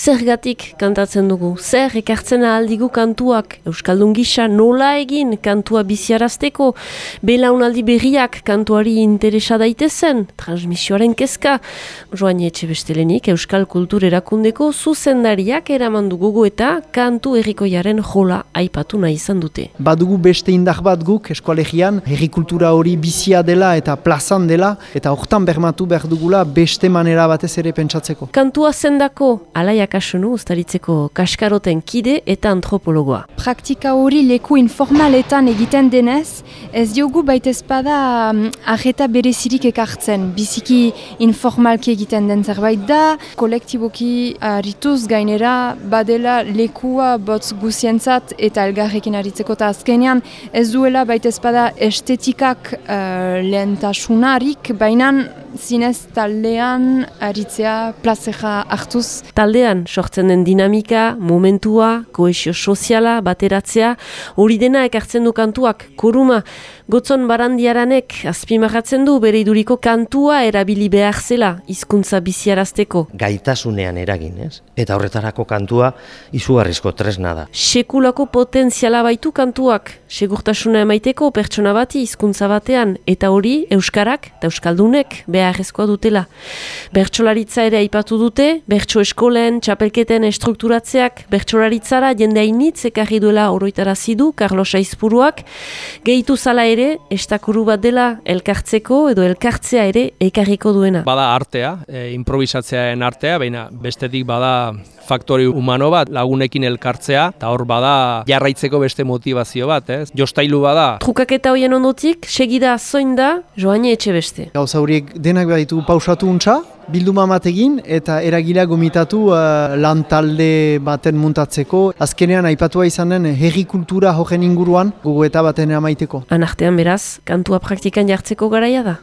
Zergatik kantatzen dugu, zer ekartzen aldigu kantuak, Euskaldun gisa nola egin kantua biziarazteko, belaunaldi berriak kantuari interesa daitezen, transmisioaren kezka, joan etxe bestelenik Euskal Kultur erakundeko zuzendariak eraman dugu eta kantu errikoiaren jola aipatu nahi izan dute. Badugu beste indar bat guk eskualegian, herrikultura hori bizia dela eta plazan dela, eta hortan bermatu behar dugula beste manera batez ere pentsatzeko. Kantua zendako, alaia kasunu ustaritzeko kaskaroten kide eta antropologoa. Praktika hori leku informaletan egiten denez, ez diogu baitezpada um, aheta berezirik ekartzen. Biziki informalki egiten den zerbait da, kolektiboki harituz gainera badela lekua botz guzientzat eta elgarrekin aritzeko eta azkenean ez duela baitezpada estetikak uh, lehentasunarik, baina zinez taldean aritzea plazeja hartuz. Taldean sortzen den dinamika, momentua, koesio soziala, bateratzea, hori dena ekartzen du kantuak, koruma, gotzon barandiaranek azpimarratzen du bere iduriko kantua erabili behar zela hizkuntza biziarazteko. Gaitasunean eragin, ez? Eta horretarako kantua izugarrizko tresna da. Sekulako potentziala baitu kantuak, segurtasuna emaiteko pertsona bati hizkuntza batean, eta hori Euskarak eta Euskaldunek beharrezkoa dutela. Bertsolaritza ere aipatu dute, bertso eskolen, txapelketen estrukturatzeak, bertsolaritzara jende hainitz ekarri duela oroitarazi du Carlos Aizpuruak, gehitu zala ere, estakuru bat dela elkartzeko edo elkartzea ere ekarriko duena. Bada artea, e, improvisatzearen artea, baina bestetik bada faktori humano bat lagunekin elkartzea, eta hor bada jarraitzeko beste motivazio bat, ez? Jostailu bada. Trukaketa hoien ondotik, segida zoin da, joane etxe beste. Gauza horiek denak baditu pausatu untxa, bilduma egin eta eragila gomitatu uh, lan talde baten muntatzeko. Azkenean aipatua izanen herri kultura horren inguruan gogo eta baten amaiteko. Anartean beraz, kantua praktikan jartzeko garaia da.